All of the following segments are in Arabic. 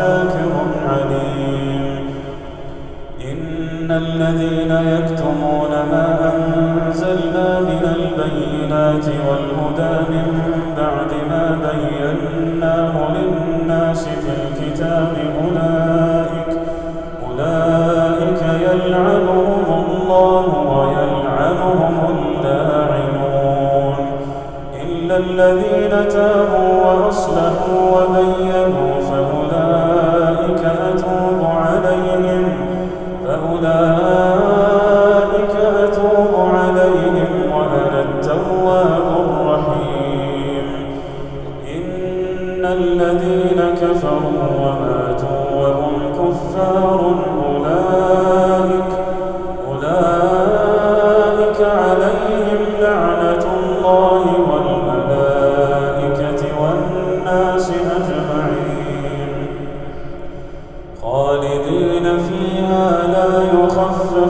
شاكر عليم. إن الذين يكتمون ما أنزلنا من البينات والهدى من بعد ما بيناه للناس في الكتاب أولئك أولئك يلعنهم الله ويلعنهم اللاعنون. إلا الذين تابوا وأصلحوا وبينوا إن الذين كفروا وماتوا وهم كفار أولئك أولئك عليهم لعنة الله والملائكة والناس أجمعين. خالدين فيها يخفف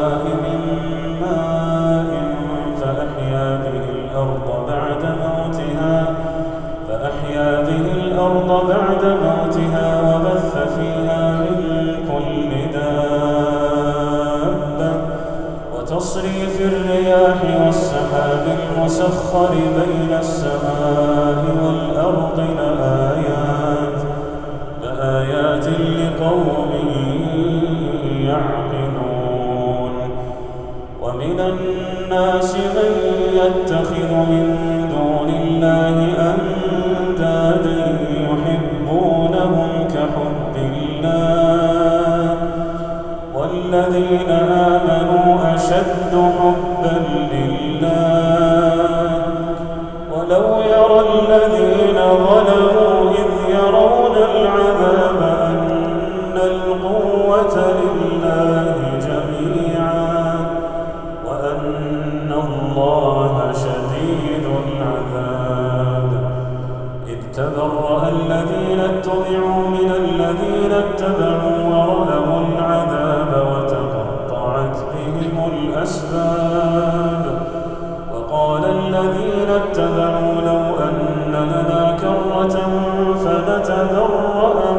المسخر بين السماء والأرض لآيات لآيات لقوم يعقلون. ومن الناس من يتخذ من دون الله أندادا يحبونهم كحب الله والذين آمنوا أشد حبا بهم الأسباب. وقال الذين اتبعوا لو أن لنا كرة فنتبرأ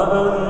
وأن